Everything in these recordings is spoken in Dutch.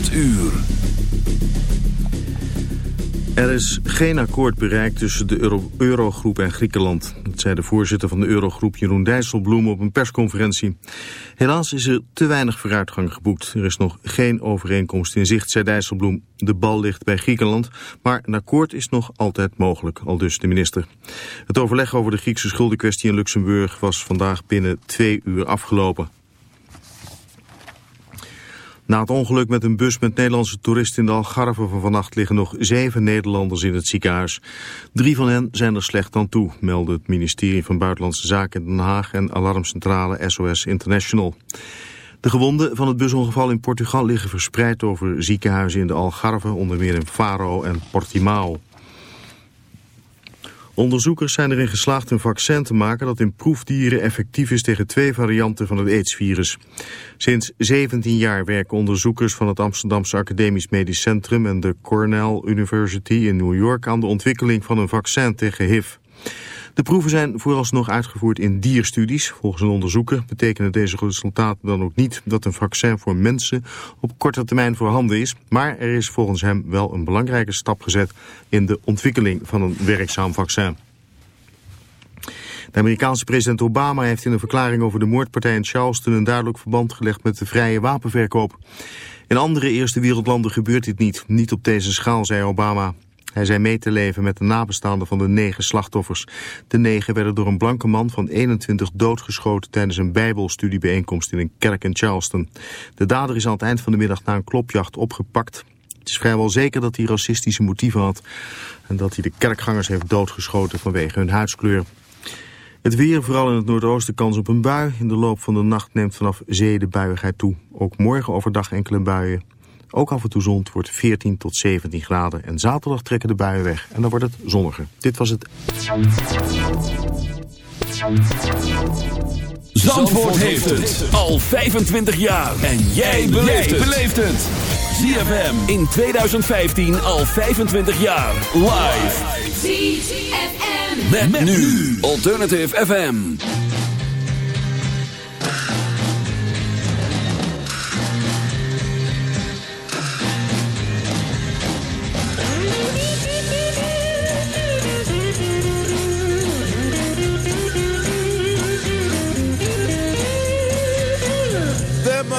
8 uur. Er is geen akkoord bereikt tussen de Euro Eurogroep en Griekenland. Dat zei de voorzitter van de Eurogroep Jeroen Dijsselbloem op een persconferentie. Helaas is er te weinig vooruitgang geboekt. Er is nog geen overeenkomst in zicht, zei Dijsselbloem. De bal ligt bij Griekenland, maar een akkoord is nog altijd mogelijk, al dus de minister. Het overleg over de Griekse schuldenkwestie in Luxemburg was vandaag binnen twee uur afgelopen. Na het ongeluk met een bus met Nederlandse toeristen in de Algarve van vannacht liggen nog zeven Nederlanders in het ziekenhuis. Drie van hen zijn er slecht aan toe, melden het ministerie van Buitenlandse Zaken in Den Haag en alarmcentrale SOS International. De gewonden van het busongeval in Portugal liggen verspreid over ziekenhuizen in de Algarve, onder meer in Faro en Portimao. Onderzoekers zijn erin geslaagd een vaccin te maken dat in proefdieren effectief is tegen twee varianten van het AIDS-virus. Sinds 17 jaar werken onderzoekers van het Amsterdamse Academisch Medisch Centrum en de Cornell University in New York aan de ontwikkeling van een vaccin tegen HIV. De proeven zijn vooralsnog uitgevoerd in dierstudies. Volgens een onderzoeker betekenen deze resultaten dan ook niet dat een vaccin voor mensen op korte termijn voorhanden is. Maar er is volgens hem wel een belangrijke stap gezet in de ontwikkeling van een werkzaam vaccin. De Amerikaanse president Obama heeft in een verklaring over de moordpartij in Charleston een duidelijk verband gelegd met de vrije wapenverkoop. In andere eerste wereldlanden gebeurt dit niet, niet op deze schaal, zei Obama. Hij zei mee te leven met de nabestaanden van de negen slachtoffers. De negen werden door een blanke man van 21 doodgeschoten tijdens een bijbelstudiebijeenkomst in een kerk in Charleston. De dader is aan het eind van de middag na een klopjacht opgepakt. Het is vrijwel zeker dat hij racistische motieven had en dat hij de kerkgangers heeft doodgeschoten vanwege hun huidskleur. Het weer, vooral in het noordoosten, kans op een bui. In de loop van de nacht neemt vanaf zee de toe. Ook morgen overdag enkele buien. Ook af en toe zon, wordt 14 tot 17 graden. En zaterdag trekken de buien weg en dan wordt het zonniger. Dit was het... Zandvoort heeft het al 25 jaar. En jij beleeft het. ZFM in 2015 al 25 jaar. Live. ZFM. Met, nu. Alternative FM.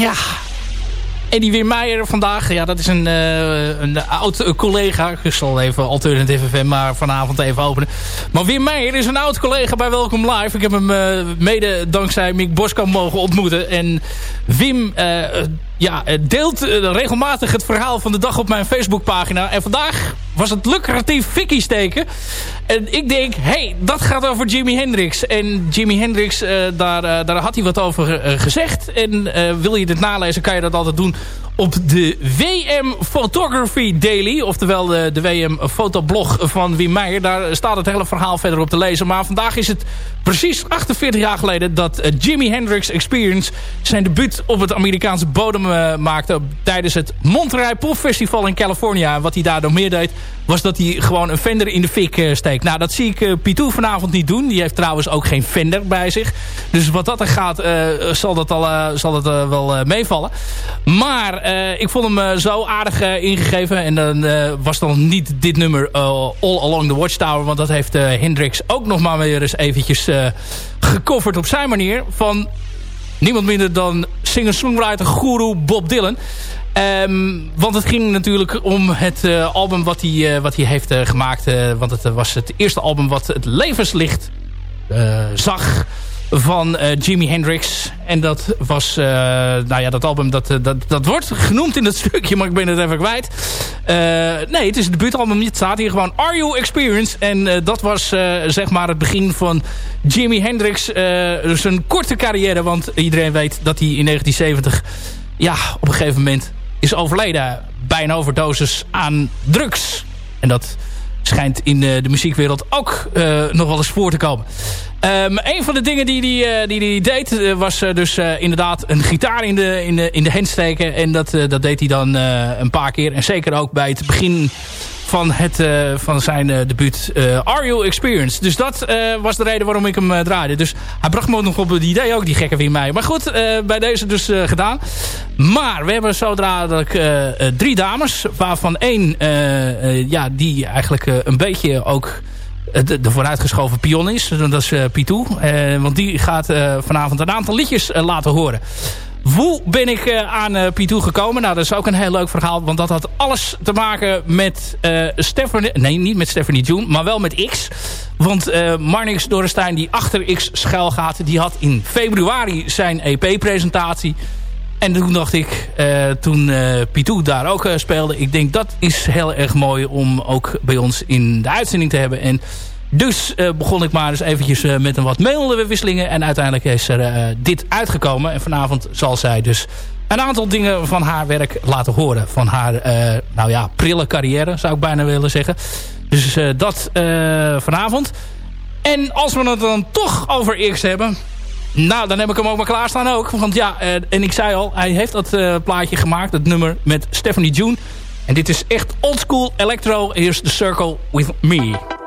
Ja, Eddie Wim Meijer vandaag. Ja, dat is een, uh, een oud collega. Ik zal even Alternative FM maar vanavond even openen. Maar Wim Meijer is een oud collega bij Welkom Live. Ik heb hem uh, mede dankzij Mick Boskamp mogen ontmoeten. En Wim uh, ja, deelt regelmatig het verhaal van de dag op mijn Facebookpagina. En vandaag was het lucratief fikkie steken. En ik denk, hey, dat gaat over Jimi Hendrix. En Jimi Hendrix, uh, daar, uh, daar had hij wat over uh, gezegd. En wil je dit nalezen, kan je dat altijd doen op de WM Photography Daily. Oftewel de, de WM fotoblog van Wim Meijer. Daar staat het hele verhaal verder op te lezen. Maar vandaag is het precies 48 jaar geleden... dat Jimi Hendrix Experience zijn debuut op het Amerikaanse bodem maakte... tijdens het Monterey Pop Festival in California. Wat hij daardoor meer deed was dat hij gewoon een Fender in de fik uh, steekt. Nou, dat zie ik uh, Pitou vanavond niet doen. Die heeft trouwens ook geen Fender bij zich. Dus wat dat er gaat, uh, zal dat, al, zal dat wel meevallen. Maar ik vond hem zo aardig ingegeven. En dan was dan niet dit nummer All Along the Watchtower. Want dat heeft Hendrix ook nog maar weer eens eventjes gecoverd op zijn manier. Van niemand minder dan singer-songwriter guru Bob Dylan. Um, want het ging natuurlijk om het uh, album wat hij, uh, wat hij heeft uh, gemaakt. want het was het eerste album wat het levenslicht zag van Jimi Hendrix. En dat was, nou ja, dat album dat, dat, dat wordt genoemd in het stukje, maar ik ben het even kwijt. nee, het is het debuutalbum, het staat hier gewoon Are You Experience. En dat was zeg maar het begin van Jimi Hendrix, zijn korte carrière. Want iedereen weet dat hij in 1970 ja, op een gegeven moment is overleden bij een overdosis aan drugs. En dat schijnt in de, de muziekwereld ook uh, nog wel eens voor te komen. Um, een van de dingen die hij die, uh, die, die deed was dus inderdaad een gitaar in de, in de, in de hand steken. En dat, dat deed hij dan een paar keer. En zeker ook bij het begin van, het, uh, van zijn uh, debuut uh, Are You Experience. Dus dat was de reden waarom ik hem draaide. Dus hij bracht me nog op het idee ook, die gekke wie mij. Maar goed, bij deze dus gedaan. Maar we hebben zo dadelijk drie dames. Waarvan één, ja, die eigenlijk een beetje ook de, de vooruitgeschoven pion is. Dat is Pitou. want die gaat vanavond een aantal liedjes laten horen. Hoe ben ik uh, aan uh, Pitou gekomen? Nou, dat is ook een heel leuk verhaal. Want dat had alles te maken met uh, Stephanie... Nee, niet met Stephanie June, maar wel met X. Want Marnix Dorrestein, die achter X schuil gaat... die had in februari zijn EP-presentatie. En toen dacht ik, toen Pitou daar ook speelde... ik denk, dat is heel erg mooi om ook bij ons in de uitzending te hebben. En dus uh, begon ik maar eens eventjes uh, met een wat mailwisselingen. En uiteindelijk is er uh, dit uitgekomen. En vanavond zal zij dus een aantal dingen van haar werk laten horen. Van haar, nou ja, prille carrière zou ik bijna willen zeggen. Dus dat vanavond. En als we het dan toch over X hebben... Nou, dan heb ik hem ook maar klaarstaan ook. Want ja, en ik zei al, hij heeft dat plaatje gemaakt. Het nummer met Stephanie June. En dit is echt oldschool electro. Here's The Circle With Me.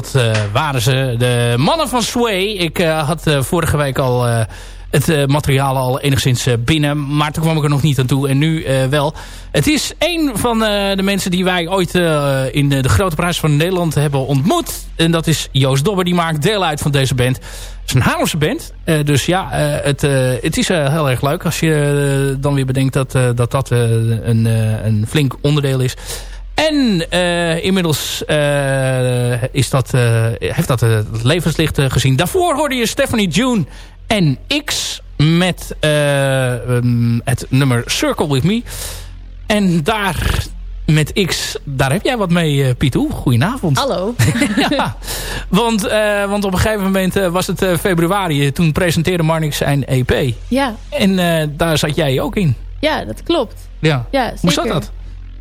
Dat waren ze, de mannen van Sway. Ik had vorige week al het materiaal al enigszins binnen. Maar toen kwam ik er nog niet aan toe. En nu wel. Het is een van de mensen die wij ooit in de Grote Prijs van Nederland hebben ontmoet. En dat is Joost Dobber. Die maakt deel uit van deze band. Het is een Haarlemse band. dus ja, het, het is heel erg leuk. Als je dan weer bedenkt dat dat, dat een, een flink onderdeel is. En uh, inmiddels uh, is dat, uh, heeft dat het levenslicht gezien. Daarvoor hoorde je Stephanie June en X met um, het nummer Circle With Me. En daar met X, daar heb jij wat mee, Pieter. Goedenavond. Hallo. ja, want, want op een gegeven moment was het februari. Toen presenteerde Marnix zijn EP. Ja. En daar zat jij ook in. Ja, dat klopt. Ja. ja zeker. Hoe zat dat?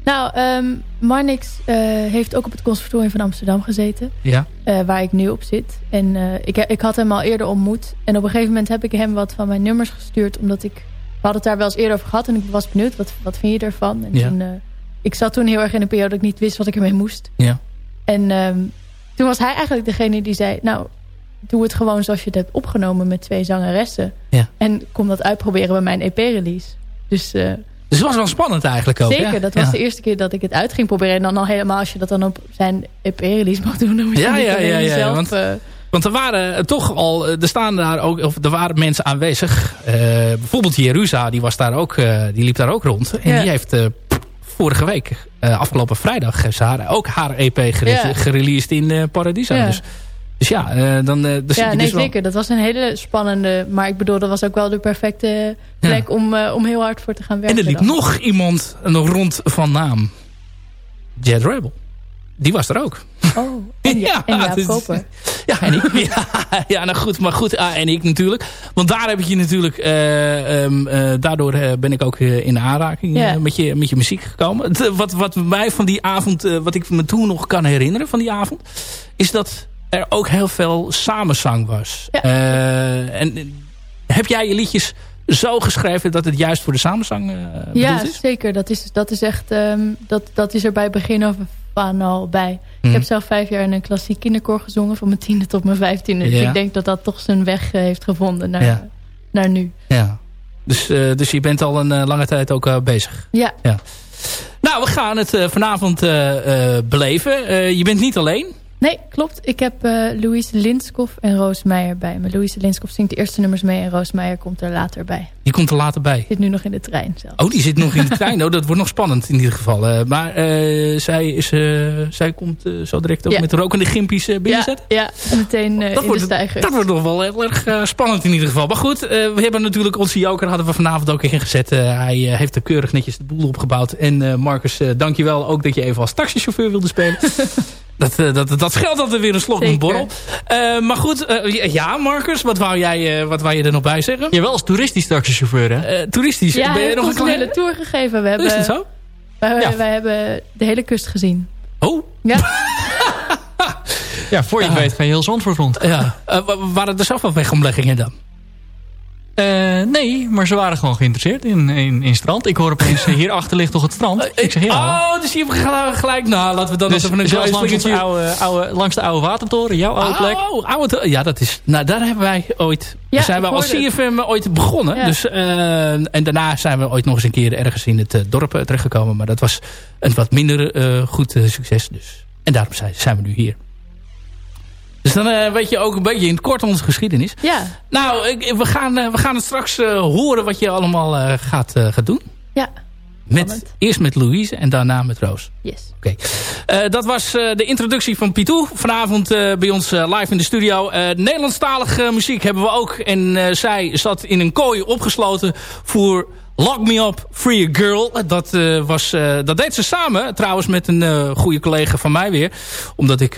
Nou, um, Marnix uh, heeft ook op het conservatorium van Amsterdam gezeten. Ja. Uh, waar ik nu op zit. En uh, ik, ik had hem al eerder ontmoet. En op een gegeven moment heb ik hem wat van mijn nummers gestuurd. Omdat ik... We hadden het daar wel eens eerder over gehad. En ik was benieuwd, wat, wat vind je ervan? En ja. toen, ik zat toen heel erg in een periode dat ik niet wist wat ik ermee moest. Ja. En um, toen was hij eigenlijk degene die zei... Nou, doe het gewoon zoals je het hebt opgenomen met twee zangeressen. Ja. En kom dat uitproberen bij mijn EP-release. Dus... Dus het was wel spannend eigenlijk ook. Zeker, ja? dat was ja. de eerste keer dat ik het uit ging proberen. En dan al helemaal als je dat dan op zijn EP-release mag doen. Dan moet je ja, ja, ja, ja, zelf, want, uh, want er waren toch al, er staan daar ook, of er waren mensen aanwezig. Uh, bijvoorbeeld Jerusa, die was daar ook, uh, die liep daar ook rond. En die heeft vorige week, afgelopen vrijdag, heeft ze haar, ook haar EP gereleased in Paradiso. Ja. Dus, dus ja, uh, dan, uh, dan ja, je nee, dus wel... zeker. Dat was een hele spannende... Maar ik bedoel, dat was ook wel de perfecte plek ja. om, uh, om heel hard voor te gaan werken. En er liep dan. nog iemand nog rond van naam. Jet Rebel. Die was er ook. Oh, en, ja, en dus, Koper. Ja, en ik. ja, ja, nou goed, maar goed. Ah, en ik natuurlijk. Want daar heb ik je natuurlijk... Um, uh, daardoor ben ik ook in aanraking Ja. met, je, met je muziek gekomen. Wat, wat mij van die avond... wat ik me toen nog kan herinneren van die avond... is dat er ook heel veel samenzang was. Ja. en heb jij je liedjes zo geschreven dat het juist voor de samenzang ja, bedoeld is? zeker. Dat is, dat is echt... Um, dat, dat is er bij begin af aan al bij. Mhm. Ik heb zelf vijf jaar in een klassiek kinderkoor gezongen... van mijn tiende tot mijn vijftiende. Dus Ja. ik denk dat dat toch zijn weg uh, heeft gevonden naar, Ja. naar nu. Ja. Dus, dus je bent al een lange tijd ook bezig. Ja. ja. Nou, we gaan het vanavond beleven. je bent niet alleen. Nee, klopt. Ik heb uh, Louise Linskoff en Roos Meijer bij me. Louise Linskoff zingt de eerste nummers mee en Roos Meijer komt er later bij. Die komt er later bij? Zit nu nog in de trein zelf. Oh, die zit nog in de trein. Oh, dat wordt nog spannend in ieder geval. Uh, maar uh, zij, is, zij komt zo direct ook ja. met rokende gimpies binnenzetten? Ja, ja meteen dat in wordt, de stijger. Dat wordt nog wel heel erg spannend in ieder geval. Maar goed, we hebben natuurlijk onze joker hadden we vanavond ook ingezet. hij heeft er keurig netjes de boel opgebouwd. En Marcus, dankjewel ook dat je even als taxichauffeur wilde spelen. Dat, dat, dat scheelt altijd weer een slok een borrel. Uh, maar goed, uh, ja Marcus, wat wou, jij, wat wou je er nog bij zeggen? Je wel als toeristisch taxichauffeur hè? toeristisch? Ja, ben je nog een kleine... hele tour gegeven. We hebben, Is het zo? Wij, ja. wij hebben de hele kust gezien. Oh? Ja. ja, voor je het weet ga je heel Zandvoort rond. Ja. waren er zelf wel wegomleggingen dan? Uh, nee, maar ze waren gewoon geïnteresseerd in, in, in strand. Ik hoor opeens, hierachter ligt toch het strand? Ik zeg, ja. Oh, dus je hebt gelijk, nou, laten we dan dus, even een klein langs, oude, oude, langs de oude watertoren, jouw oude plek. Oh, oude, ja, dat is, nou, daar hebben wij ooit, ja, zijn we als CFM ooit begonnen. Ja. Dus, uh, en daarna zijn we ooit nog eens een keer ergens in het uh, dorp terechtgekomen. Maar dat was een wat minder goed succes. Dus. En daarom zijn, zijn we nu hier. Dus dan uh, weet je ook een beetje in het kort onze geschiedenis. Ja. Nou, ik, we, gaan, uh, we gaan het straks uh, horen wat je allemaal gaat, gaat doen. Ja. Met, eerst met Louise en daarna met Roos. Yes. Oké. Okay. dat was de introductie van Pitou. Vanavond bij ons live in de studio. Nederlandstalige muziek hebben we ook. En zij zat in een kooi opgesloten voor... Lock Me Up, Free a Girl. Dat, uh, was, uh, dat deed ze samen. Trouwens met een uh, goede collega van mij weer. Omdat ik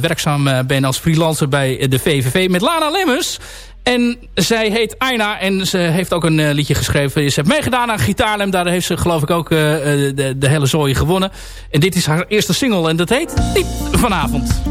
werkzaam ben als freelancer bij de VVV met Lana Lemmers. En zij heet Aina en ze heeft ook een liedje geschreven. Ze heeft meegedaan aan Gitaarlem. Daar heeft ze geloof ik ook de, de hele zooi gewonnen. En dit is haar eerste single en dat heet Diep Vanavond.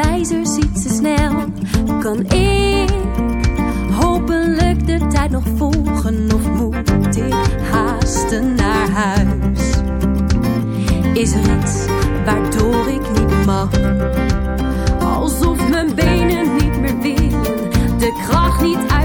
Alles iets te snel. Kan ik hopelijk de tijd nog volgen of moet ik haasten naar huis? Is er iets waardoor ik niet mag? Alsof mijn benen niet meer willen, de kracht niet uit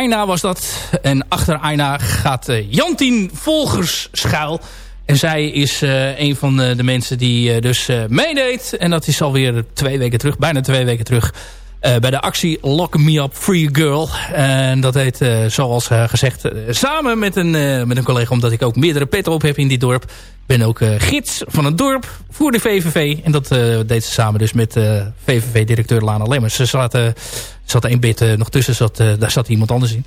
Aina was dat. En achter Aina gaat eh, Jantien Volgers schuil. En zij is eh, een van de, de mensen die eh, dus eh, meedeed. En dat is alweer twee weken terug. Bijna twee weken terug. eh, bij de actie Lock Me Up Free Girl. En dat heet eh, zoals eh, gezegd eh, samen met een, eh, met een collega. Omdat ik ook meerdere petten op heb in dit dorp. Ben ook eh, gids van het dorp voor de VVV. En dat eh, deed ze samen dus met eh, VVV-directeur Lana Lemmers. Ze zaten zat eh, nog tussen, zat, daar zat iemand anders in.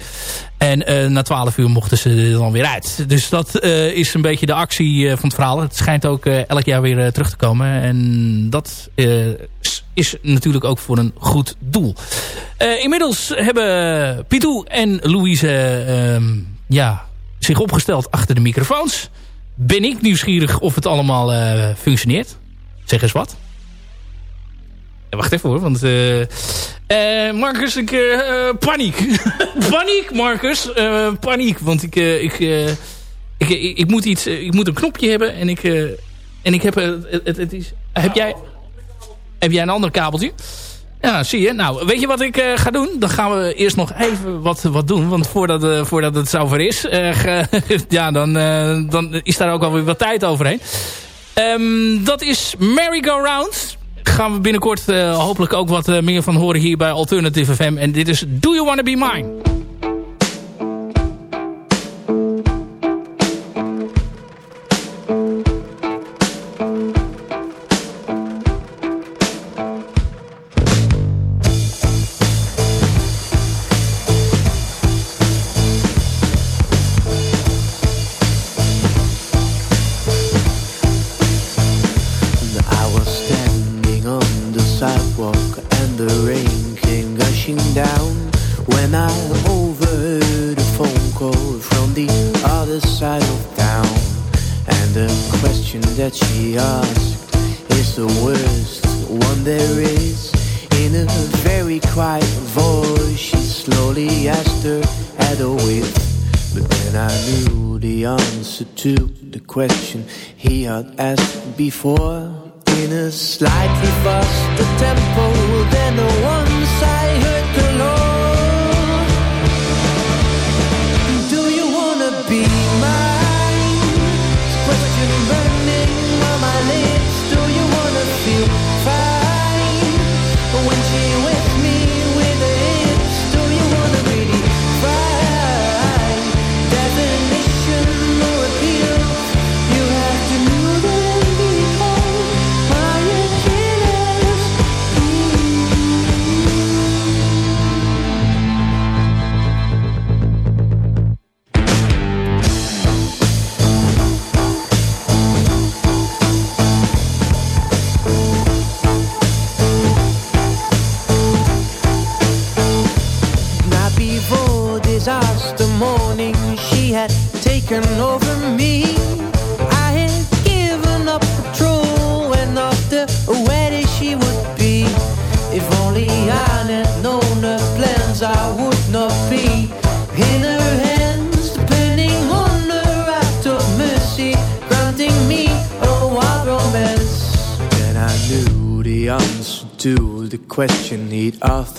En na twaalf uur mochten ze dan weer uit. Dus dat is een beetje de actie van het verhaal. Het schijnt ook elk jaar weer terug te komen. En dat is- natuurlijk ook voor een goed doel. Inmiddels hebben Pitou en Louise ehm, ja, zich opgesteld achter de microfoons. Ben ik nieuwsgierig of het allemaal eh, functioneert. Zeg eens wat. Ja, wacht even hoor, want... eh eh, Marcus, ik... eh, paniek. paniek, Marcus. Paniek, want ik... ik, ik, ik, ik moet iets... ik moet een knopje hebben en ik... en ik heb... het, het, het is, heb jij... Heb jij een ander kabeltje? Ja, zie je. Nou, weet je wat ik eh, ga doen? Dan gaan we eerst nog even wat, wat doen. Want voordat, eh, voordat het zover is... eh, ja, dan, dan is daar ook alweer wat tijd overheen. Ehm, dat is Merry Go Round. gaan we binnenkort hopelijk ook wat meer van horen hier bij Alternative FM. En dit is Do You Wanna Be Mine? the question he had asked before. In a slightly faster tempo than the one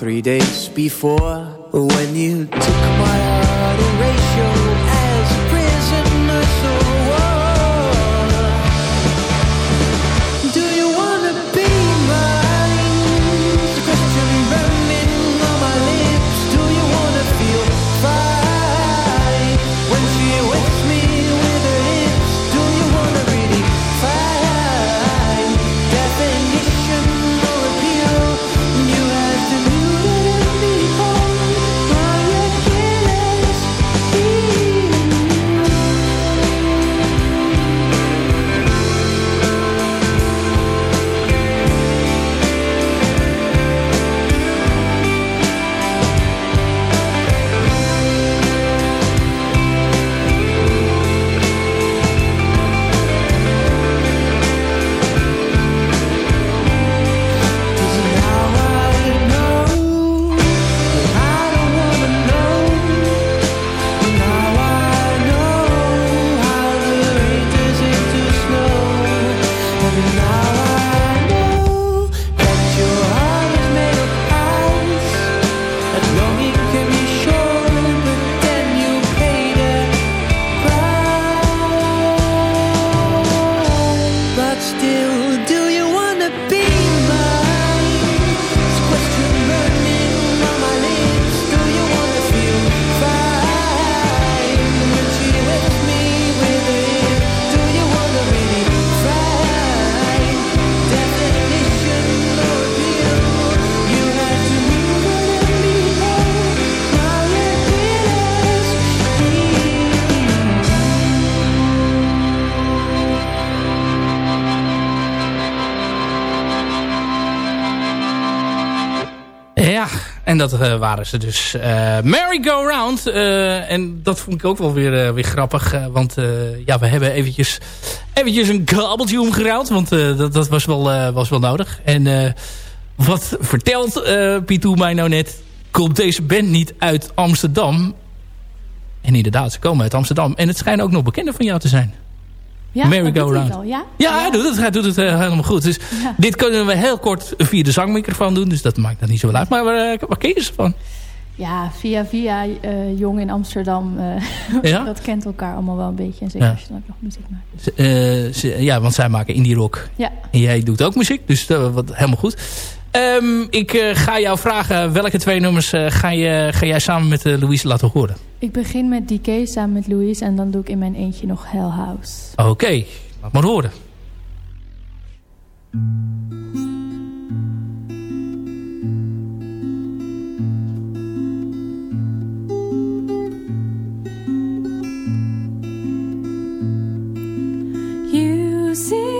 three days before dat uh, waren ze dus. Uh, Merry Go Round. Uh, en dat vond ik ook wel weer, weer grappig. want ja, we hebben eventjes, eventjes een kabeltje omgeruild. Want dat, dat was, wel, was wel nodig. En wat vertelt Piet mij nou net? Komt deze band niet uit Amsterdam? En inderdaad, ze komen uit Amsterdam. En het schijnen ook nog bekenden van jou te zijn. Ja, Merry Go Round. ja? ja, hij doet het, hij doet het uh, helemaal goed. Dus dit kunnen we heel kort via de zangmicrofoon doen. Dus dat maakt dat niet zo uit. Maar waar, uh, waar ken je ze van? Ja, via via eh, Jong in Amsterdam. eh, Ja? dat kent elkaar allemaal wel een beetje. En zeker Ja. als je dan ook nog muziek maakt. Eh, ja, want zij maken indie rock. Ja, En jij doet ook muziek, dus dat wat helemaal goed. Ehm, ik eh, ga jou vragen welke twee nummers eh, ga, je, ga jij samen met eh, Louise laten horen. ik begin met DK samen met Louise. En dan doe ik in mijn eentje nog Hell House. Oké, laat maar horen. You see,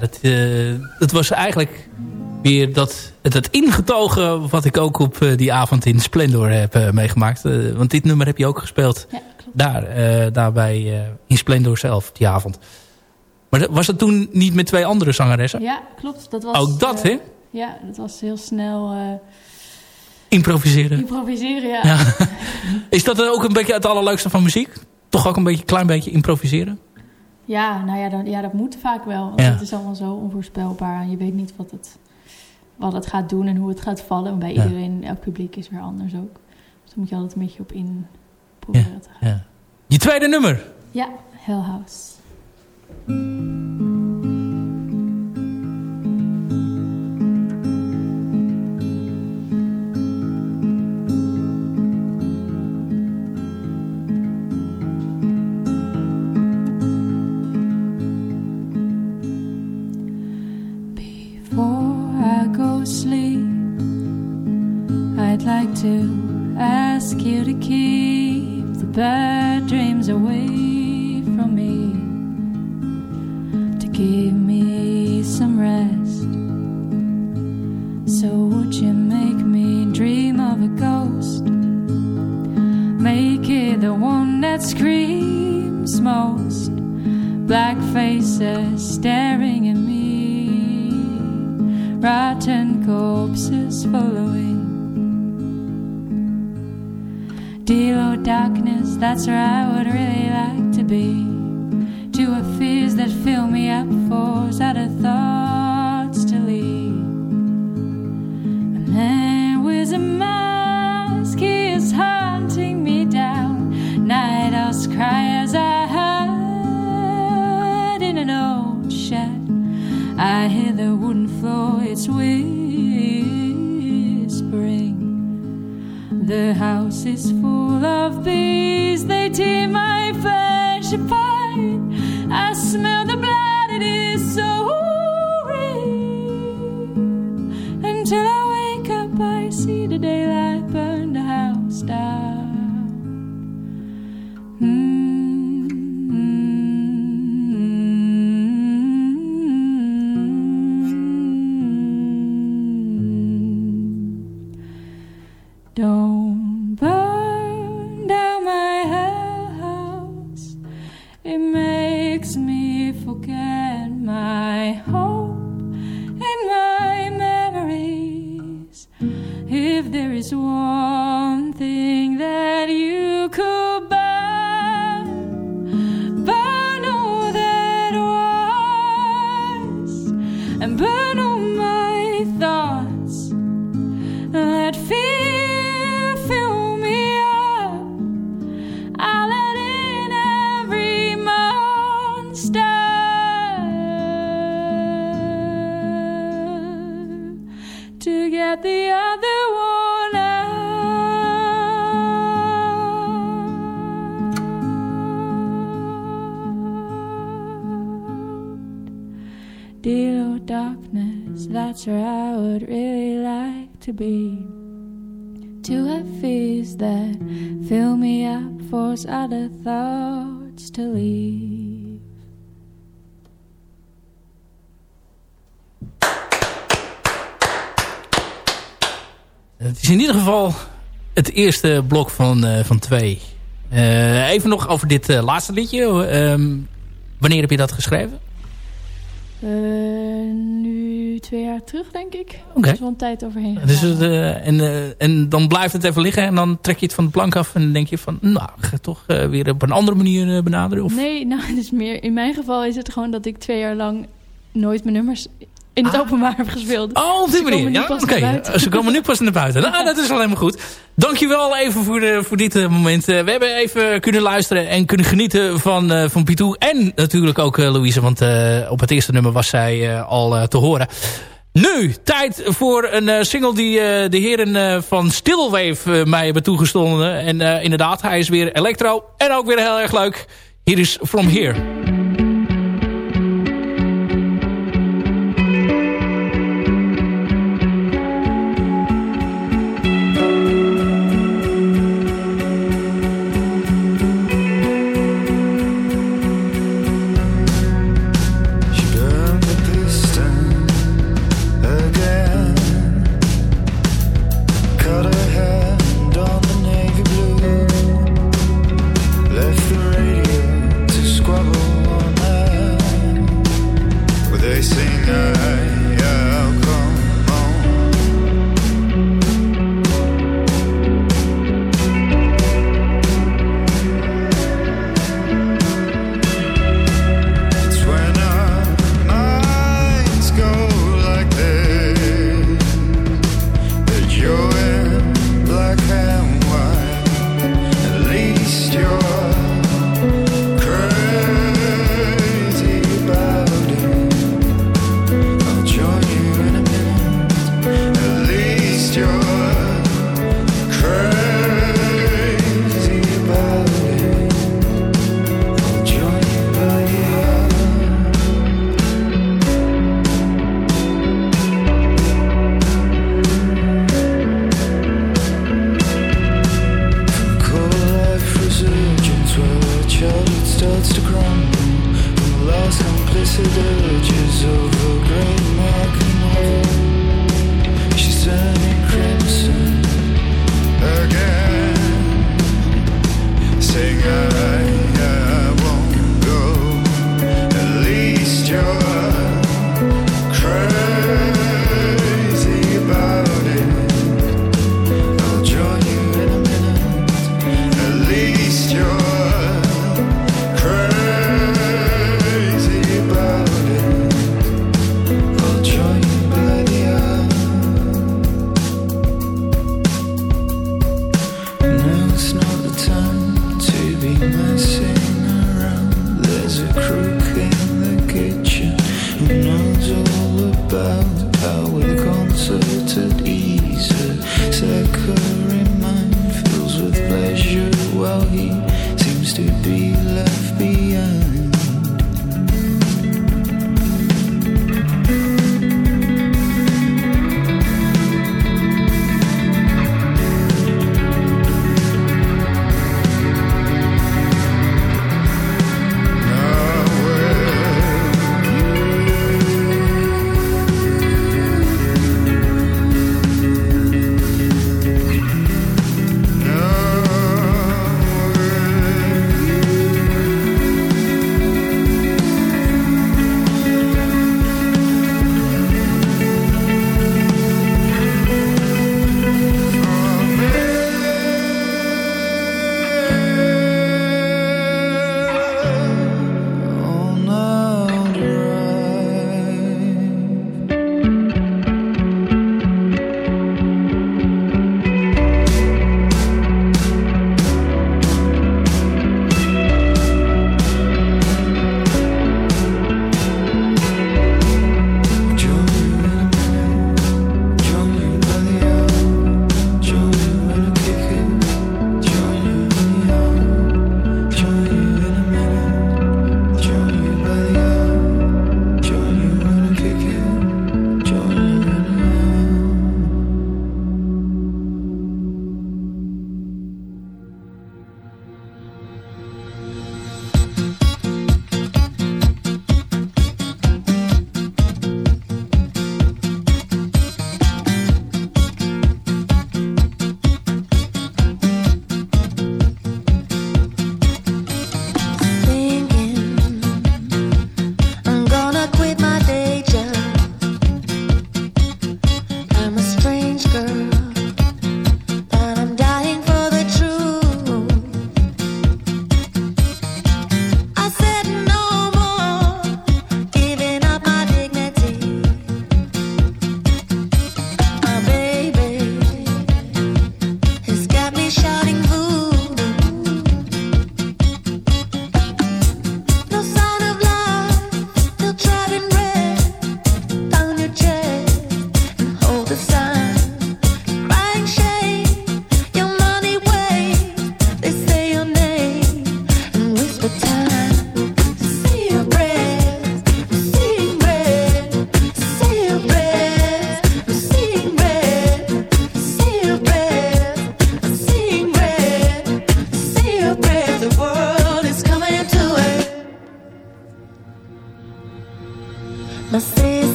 dat, eh, dat was eigenlijk weer dat, het ingetogen wat ik ook op eh, die avond in Splendor heb eh, meegemaakt. Want dit nummer heb je ook gespeeld Ja, daar, daarbij in Splendor zelf, die avond. Maar dat- was dat toen niet met twee andere zangeressen? Ja, klopt. Dat was, ook dat, hè? Ja, dat was heel snel Improviseren. improviseren. Ja. Ja. Is dat ook een beetje het allerleukste van muziek? Toch ook een beetje, klein beetje improviseren? Ja, nou ja, dan, ja, dat moet vaak wel. Want Ja. het is allemaal zo onvoorspelbaar. En je weet niet wat het, wat het gaat doen en hoe het gaat vallen. Bij Ja. iedereen, elk publiek is weer anders ook. Dus daar moet je altijd een beetje op in proberen te gaan. Ja. Je tweede nummer. Ja, Hell House. To ask you to keep the bad dreams away that's where I would really like to be. To a fears that fill me up, force out of thoughts to leave. And man with a mask, he is hunting me down. Night owls cry as I hide in an old shed. I hear the wooden floor, it's whispering. The house is full of bees, they tear my flesh apart. In ieder geval het eerste blok van, eh, van twee. Eh, even nog over dit eh, laatste liedje. Ehm, wanneer heb je dat geschreven? Nu twee jaar terug, denk ik. Oké. Er is wel een tijd overheen Dus gegaan. eh, en, en dan blijft het even liggen en dan trek je het van de plank af en dan denk je van, nou, ga het toch weer op een andere manier benaderen. Of... Nee, nou, het is meer, in mijn geval is het gewoon dat ik twee jaar lang nooit mijn nummers in het openbaar heb gespeeld. Oh, op die manier. Ja, oké. Ze komen nu pas naar buiten. Nou, dat is alleen maar goed. Dankjewel even voor, de, voor dit eh, moment. Eh, we hebben even kunnen luisteren en kunnen genieten van, eh van Pitou. En natuurlijk ook Louise, want op het eerste nummer was zij al te horen. Nu, tijd voor een single die de heren van Stillwave mij hebben toegestonden. En inderdaad, hij is weer electro en ook weer heel erg leuk. Hier is From Here.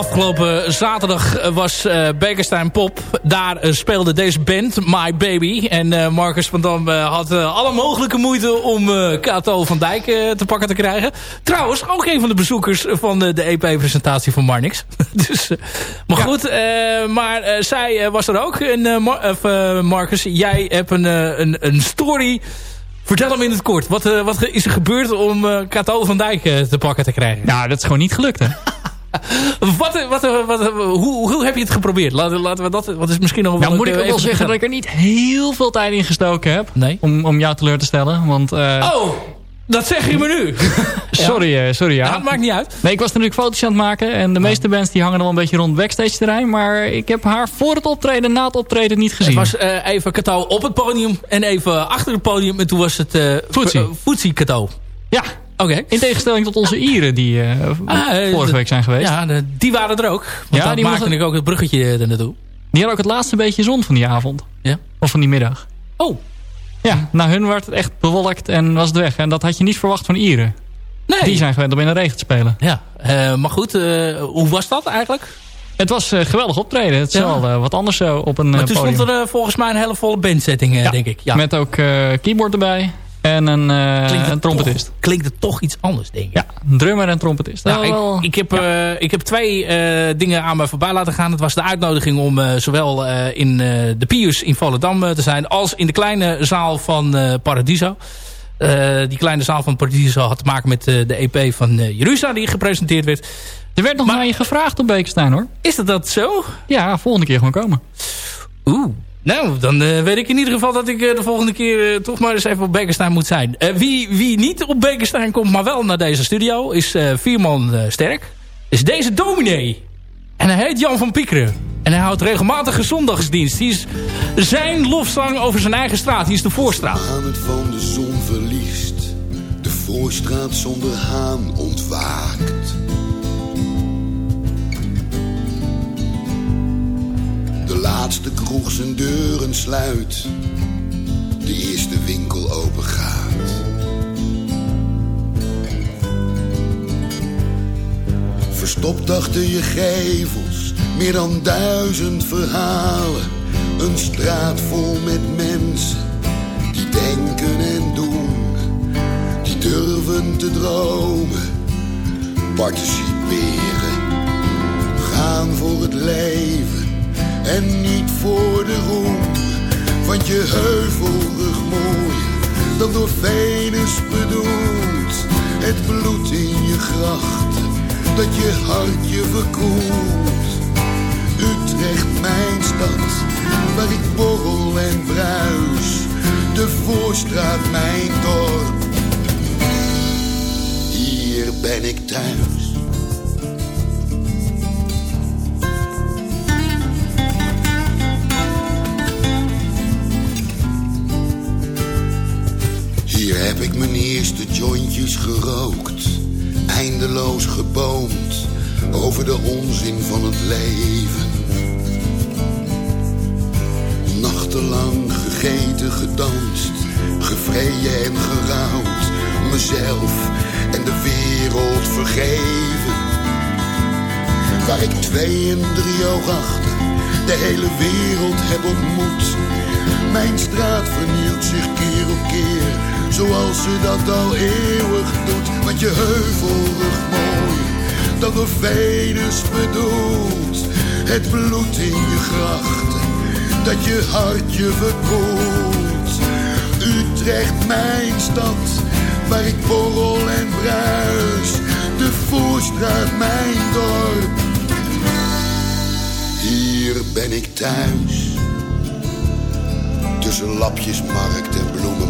Afgelopen zaterdag eh, was uh, Bekenstein Pop. Daar eh, speelde deze band, My Baby. En eh, Marcus van Dam eh, had eh, alle mogelijke moeite om eh, Kato van Dijk eh, te pakken te krijgen. Trouwens, ook een van de bezoekers van eh, de EP-presentatie van Marnix. dus, eh, maar goed, eh, maar eh, zij eh, was er ook. En eh, Mar- eh, Marcus, jij hebt een, eh, een, een story... Vertel hem in het kort. Wat, eh, wat is er gebeurd om eh Kato van Dijk eh, te pakken te krijgen? Nou, dat is gewoon niet gelukt, hè? Wat, wat, wat, hoe, hoe heb je het geprobeerd? Laten, laten we dat... Wat is misschien nog wel Nou moet ik ook eh, wel zeggen dat ik er niet heel veel tijd in gestoken heb. Nee. Om, om jou teleur te stellen. Want, eh, Oh, dat zeg je me nu. sorry, eh, sorry ja. Ja, het maakt niet uit. Nee, ik was natuurlijk foto's aan het maken. En de meeste bands die hangen dan wel een beetje rond backstage terrein. Maar ik heb haar voor het optreden, na het optreden niet gezien. Het was even Kato op het podium en even achter het podium. En toen was het uh, Footsie. Footsie Kato. Ja, Oké. in tegenstelling tot onze Ieren die eh, Ah, eh, vorige week zijn geweest. Ja, de- die waren er ook. Want Ja, die maakte ik ook het bruggetje er naartoe. Die hadden ook het laatste beetje zon van die avond. Ja. Of van die middag. Oh, Ja, na hun werd het echt bewolkt en was het weg. En dat had je niet verwacht van Ieren. nee. Die zijn gewend om in de regen te spelen. Ja, eh, maar goed, hoe was dat eigenlijk? Het was geweldig optreden. Het is wel wat anders zo op een Maar toen podium. stond er volgens mij een hele volle bandsetting, Ja, denk ik. Ja. Met ook keyboard erbij. En een, eh, Klinkt het een trompetist. Toch, klinkt het toch iets anders, denk ik. Ja, een drummer en trompetist. Nou, Wel- ik, ik, heb, eh, ik heb twee eh, dingen aan me voorbij laten gaan. Het was de uitnodiging om eh, zowel eh, in eh, de Pius in Volendam te zijn... als in de kleine zaal van eh, Paradiso. Eh, die kleine zaal van Paradiso had te maken met eh, de EP van eh Jeruzalem die gepresenteerd werd. er werd nog maar- naar je gevraagd op Bekenstein hoor. Is dat, dat zo? Ja, volgende keer gewoon komen. Oeh. Nou, dan eh, weet ik in ieder geval dat ik eh, de volgende keer eh, toch maar eens even op Bekenstein moet zijn. Wie, wie niet op Bekenstein komt, maar wel naar deze studio, is Vierman Sterk. Is deze dominee. En hij heet Jan van Piekeren. En hij houdt regelmatig zondagsdienst. Die is zijn lofzang over zijn eigen straat. Die is de Voorstraat. aan het van de zon verliest. De voorstraat zonder haan ontwaakt. De laatste kroeg zijn deuren sluit. De eerste winkel open gaat. Verstopt achter je gevels, meer dan duizend verhalen. Een straat vol met mensen die denken en doen, die durven te dromen, participeren, gaan voor het leven en niet voor de roem. Want je heuvelrug mooier dan door Venus bedoeld, het bloed in je grachten, dat je hart je verkoelt. Utrecht, mijn stad, waar ik borrel en bruis. De Voorstraat, mijn dorp. Hier ben ik thuis. Hier heb ik mijn eerste jointjes gerookt, eindeloos geboomd over de onzin van het leven. Nachtenlang gegeten, gedanst, gevreden en gerouwd, mezelf en de wereld vergeven. Waar ik twee en drie oog achter de hele wereld heb ontmoet. Mijn straat vernieuwt zich keer op keer, zoals ze dat al eeuwig doet. Want je heuvelrug mooi, dat door Venus bedoelt. Het bloed in je grachten, dat je hart je verkoelt. Utrecht, mijn stad, waar ik borrel en bruis. De Voorstraat, mijn dorp. Hier ben ik thuis. Tussen lapjesmarkt en bloemenmarkt.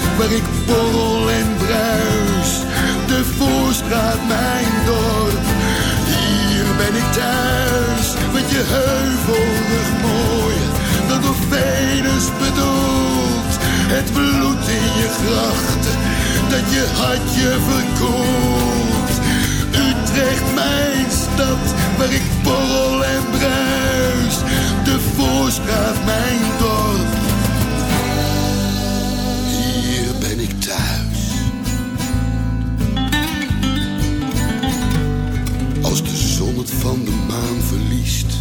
waar ik borrel en bruis. De Voorstraat, mijn dorp, hier ben ik thuis. Met je heuvelig mooi, dat door Venus bedoelt. Het bloed in je grachten, dat je had je verkoeld. Utrecht, mijn stad, waar ik borrel en bruis. De Voorstraat, mijn dorp zon het van de maan verliest.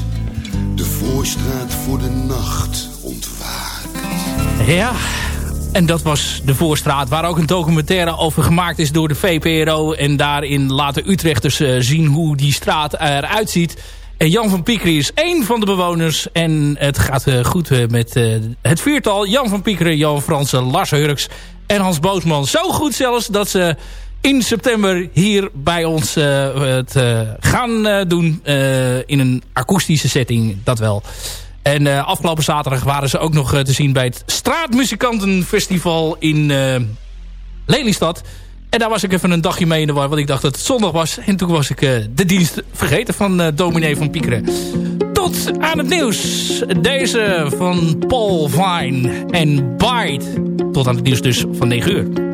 De Voorstraat voor de nacht ontwaakt. Ja, en dat was de Voorstraat, waar ook een documentaire over gemaakt is door de VPRO. En daarin laten Utrechters eh, zien hoe die straat eruit ziet. En Jan van Piekeren is één van de bewoners. En het gaat eh, goed eh, met het viertal. Jan van Piekeren, Johan Fransen, Lars Hurks en Hans Boosman. Zo goed zelfs dat ze in september hier bij ons eh, het eh, gaan eh, doen. in een akoestische setting, dat wel. En afgelopen zaterdag waren ze ook nog te zien bij het Straatmuzikantenfestival in Lelystad. En daar was ik even een dagje mee in de war, want ik dacht dat het zondag was. En toen was ik de dienst vergeten van dominee van Piekeren. Tot aan het nieuws. Deze van Paul Vine en Bite. Tot aan het nieuws dus van 9 uur.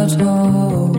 at all.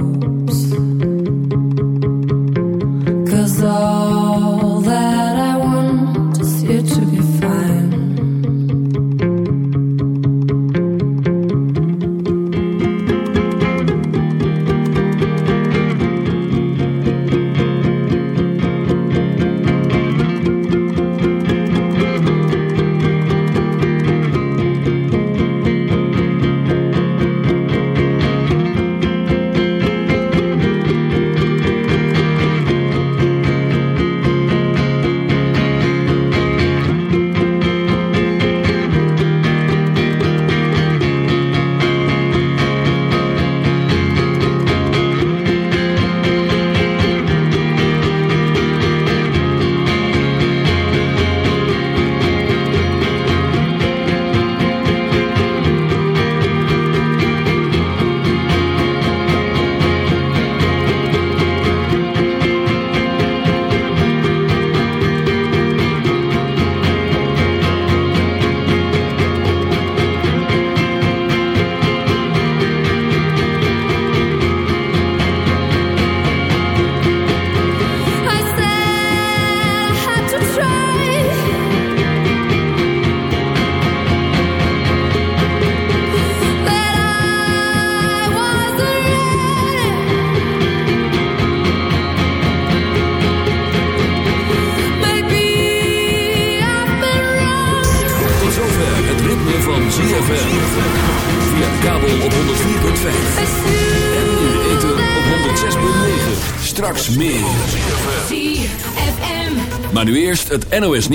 Eerst het NOS